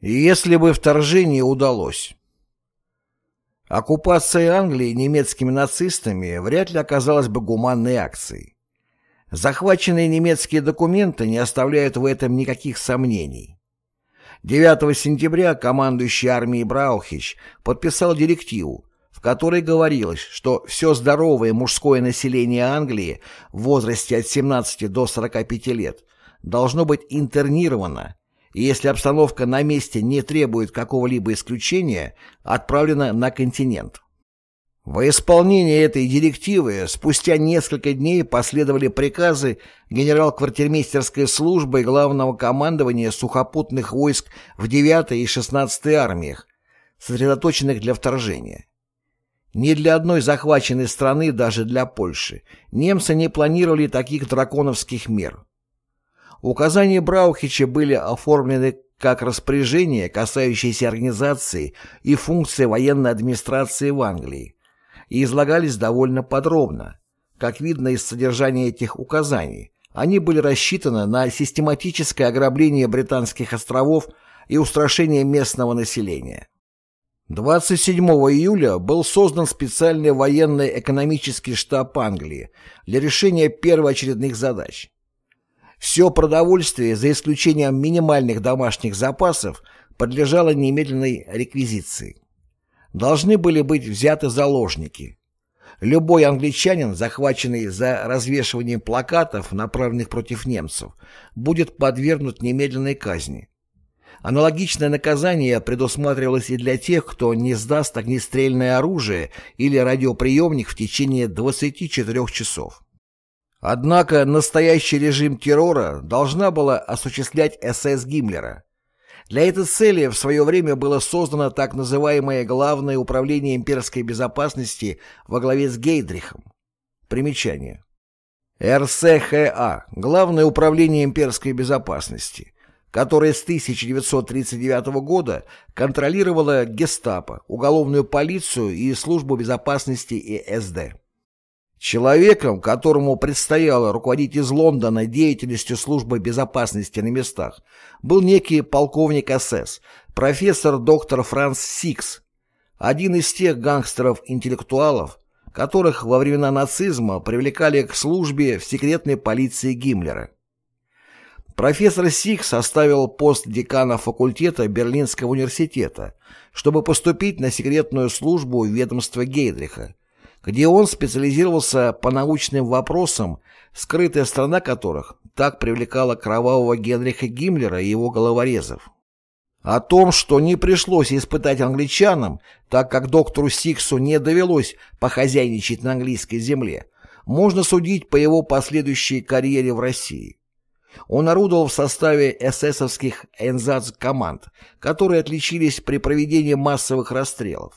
Если бы вторжение удалось. Оккупация Англии немецкими нацистами вряд ли оказалась бы гуманной акцией. Захваченные немецкие документы не оставляют в этом никаких сомнений. 9 сентября командующий армией Браухич подписал директиву, в которой говорилось, что все здоровое мужское население Англии в возрасте от 17 до 45 лет должно быть интернировано и если обстановка на месте не требует какого-либо исключения, отправлена на континент. Во исполнение этой директивы спустя несколько дней последовали приказы генерал-квартирмейстерской службы Главного командования сухопутных войск в 9 и 16 армиях, сосредоточенных для вторжения. Ни для одной захваченной страны, даже для Польши, немцы не планировали таких драконовских мер. Указания Браухича были оформлены как распоряжение, касающееся организации и функции военной администрации в Англии, и излагались довольно подробно. Как видно из содержания этих указаний, они были рассчитаны на систематическое ограбление британских островов и устрашение местного населения. 27 июля был создан специальный военный экономический штаб Англии для решения первоочередных задач. Все продовольствие, за исключением минимальных домашних запасов, подлежало немедленной реквизиции. Должны были быть взяты заложники. Любой англичанин, захваченный за развешиванием плакатов, направленных против немцев, будет подвергнут немедленной казни. Аналогичное наказание предусматривалось и для тех, кто не сдаст огнестрельное оружие или радиоприемник в течение 24 часов. Однако настоящий режим террора должна была осуществлять СС Гиммлера. Для этой цели в свое время было создано так называемое Главное управление имперской безопасности во главе с Гейдрихом. Примечание. РСХА – Главное управление имперской безопасности, которое с 1939 года контролировало гестапо, уголовную полицию и службу безопасности СД. Человеком, которому предстояло руководить из Лондона деятельностью службы безопасности на местах, был некий полковник СС, профессор доктор Франц Сикс, один из тех гангстеров-интеллектуалов, которых во времена нацизма привлекали к службе в секретной полиции Гиммлера. Профессор Сикс оставил пост декана факультета Берлинского университета, чтобы поступить на секретную службу в ведомство Гейдриха, где он специализировался по научным вопросам, скрытая страна которых так привлекала кровавого Генриха Гиммлера и его головорезов. О том, что не пришлось испытать англичанам, так как доктору Сиксу не довелось похозяйничать на английской земле, можно судить по его последующей карьере в России. Он орудовал в составе эсэсовских энзац-команд, которые отличились при проведении массовых расстрелов.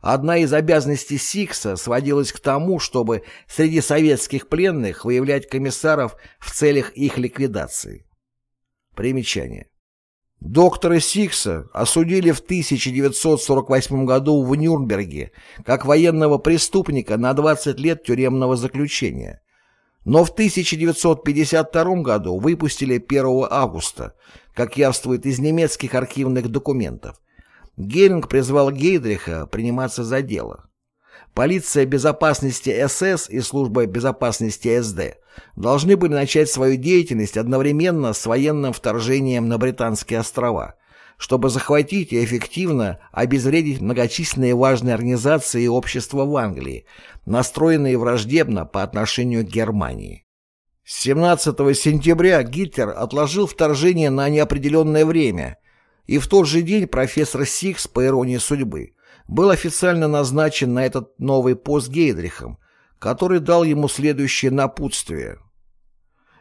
Одна из обязанностей Сикса сводилась к тому, чтобы среди советских пленных выявлять комиссаров в целях их ликвидации. Примечание. Доктора Сикса осудили в 1948 году в Нюрнберге как военного преступника на 20 лет тюремного заключения, но в 1952 году выпустили 1 августа, как явствует из немецких архивных документов, Геринг призвал Гейдриха приниматься за дело. Полиция безопасности СС и служба безопасности СД должны были начать свою деятельность одновременно с военным вторжением на Британские острова, чтобы захватить и эффективно обезвредить многочисленные важные организации и общества в Англии, настроенные враждебно по отношению к Германии. 17 сентября Гитлер отложил вторжение на неопределенное время – и в тот же день профессор Сикс, по иронии судьбы, был официально назначен на этот новый пост Гейдрихом, который дал ему следующее напутствие.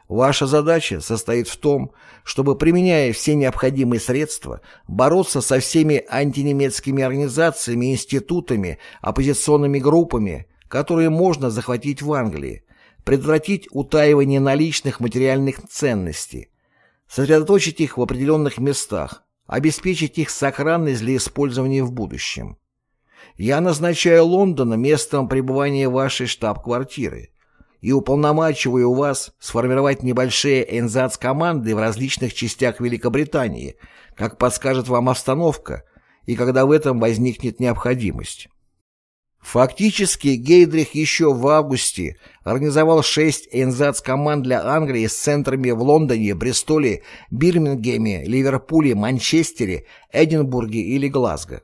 Ваша задача состоит в том, чтобы, применяя все необходимые средства, бороться со всеми антинемецкими организациями, институтами, оппозиционными группами, которые можно захватить в Англии, предотвратить утаивание наличных материальных ценностей, сосредоточить их в определенных местах, обеспечить их сохранность для использования в будущем. Я назначаю Лондон местом пребывания вашей штаб-квартиры, и уполномачиваю вас сформировать небольшие энзац-команды в различных частях Великобритании, как подскажет вам обстановка и когда в этом возникнет необходимость. Фактически Гейдрих еще в августе организовал шесть энзац-команд для Англии с центрами в Лондоне, Бристоле, Бирмингеме, Ливерпуле, Манчестере, Эдинбурге или Глазго.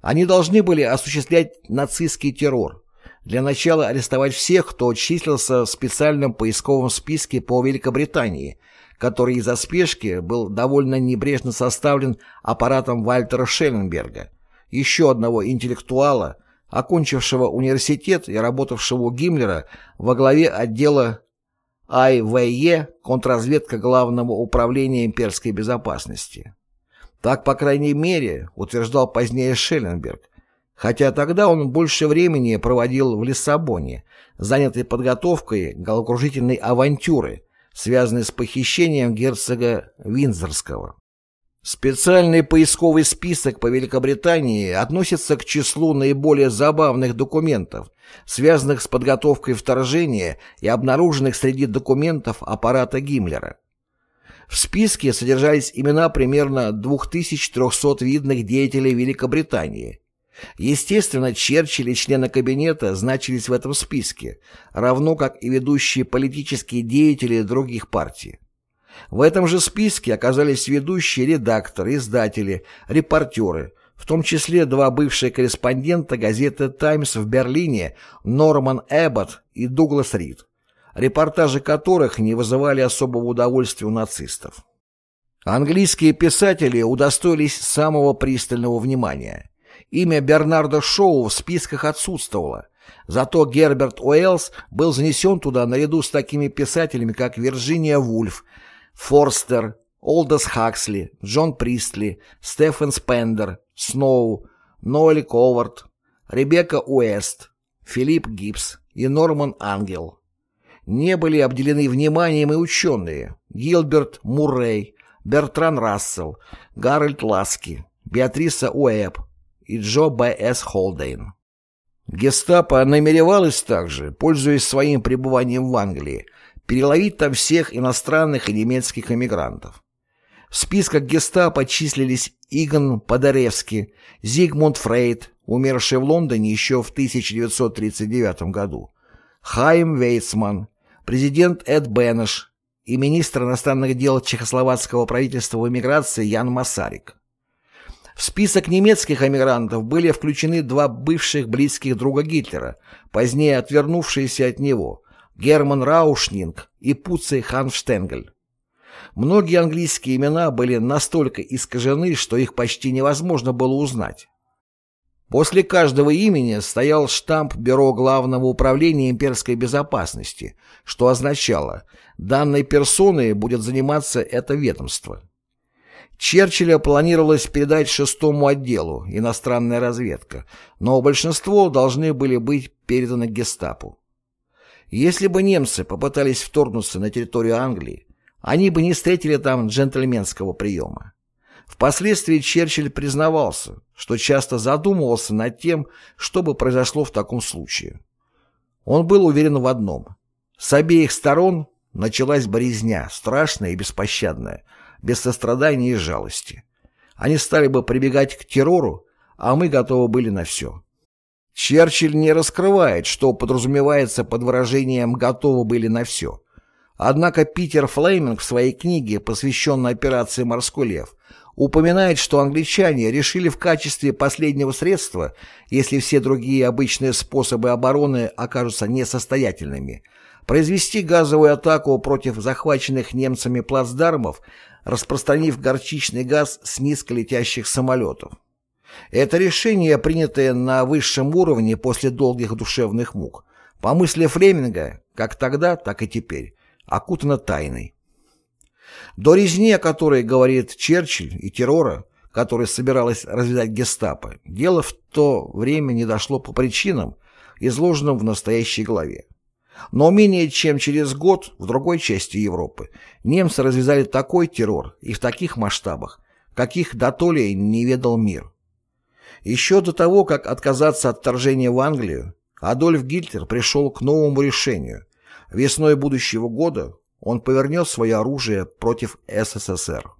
Они должны были осуществлять нацистский террор. Для начала арестовать всех, кто числился в специальном поисковом списке по Великобритании, который из-за спешки был довольно небрежно составлен аппаратом Вальтера Шелленберга, еще одного интеллектуала, окончившего университет и работавшего у Гиммлера во главе отдела АйВЕ контрразведка Главного управления имперской безопасности. Так, по крайней мере, утверждал позднее Шелленберг, хотя тогда он больше времени проводил в Лиссабоне, занятый подготовкой головокружительной авантюры, связанной с похищением герцога Виндзорского. Специальный поисковый список по Великобритании относится к числу наиболее забавных документов, связанных с подготовкой вторжения и обнаруженных среди документов аппарата Гиммлера. В списке содержались имена примерно 2300 видных деятелей Великобритании. Естественно, Черчилль и члены кабинета значились в этом списке, равно как и ведущие политические деятели других партий. В этом же списке оказались ведущие редакторы, издатели, репортеры, в том числе два бывшие корреспондента газеты «Таймс» в Берлине Норман Эббот и Дуглас Рид репортажи которых не вызывали особого удовольствия у нацистов. Английские писатели удостоились самого пристального внимания. Имя Бернарда Шоу в списках отсутствовало, зато Герберт Уэллс был занесен туда наряду с такими писателями, как Вирджиния Вульф, Форстер, Олдос Хаксли, Джон Пристли, Стефан Спендер, Сноу, Ноэль Ковард, Ребекка Уэст, Филипп Гибс и Норман Ангел не были обделены вниманием и ученые Гилберт Муррей, Бертран Рассел, Гарольд Ласки, Беатриса Уэбб и Дж. Б. С. Холдейн. Гестапо намеревалось также, пользуясь своим пребыванием в Англии, переловить там всех иностранных и немецких эмигрантов. В списках гестапо числились Игнац Падеревский, Зигмунд Фрейд, умерший в Лондоне еще в 1939 году, Хаим Вейцман, президент Эд Бенеш и министр иностранных дел чехословацкого правительства в эмиграции Ян Масарик. В список немецких эмигрантов были включены два бывших близких друга Гитлера, позднее отвернувшиеся от него, Герман Раушнинг и Пуций Ханштенгель. Многие английские имена были настолько искажены, что их почти невозможно было узнать. После каждого имени стоял штамп Бюро Главного управления имперской безопасности, что означало, данной персоной будет заниматься это ведомство. Черчилля планировалось передать шестому отделу «Иностранная разведка», но большинство должны были быть переданы гестапо. Если бы немцы попытались вторгнуться на территорию Англии, они бы не встретили там джентльменского приема. Впоследствии Черчилль признавался, что часто задумывался над тем, что бы произошло в таком случае. Он был уверен в одном. С обеих сторон началась борезня, страшная и беспощадная, без сострадания и жалости. Они стали бы прибегать к террору, а мы готовы были на все. Черчилль не раскрывает, что подразумевается под выражением «готовы были на все». Однако Питер Флейминг в своей книге, посвященной операции «Морской лев», упоминает, что англичане решили в качестве последнего средства, если все другие обычные способы обороны окажутся несостоятельными, произвести газовую атаку против захваченных немцами плацдармов, распространив горчичный газ с низколетящих самолетов. Это решение, принятое на высшем уровне после долгих душевных мук, по мысли Флеминга, как тогда, так и теперь, окутано тайной. До резни, о которой говорит Черчилль, и террора, который собиралась развязать гестапо, дело в то время не дошло по причинам, изложенным в настоящей главе. Но менее чем через год в другой части Европы немцы развязали такой террор и в таких масштабах, каких до то ли не ведал мир. Еще до того, как отказаться от вторжения в Англию, Адольф Гитлер пришел к новому решению Весной будущего года он повернет свое оружие против СССР.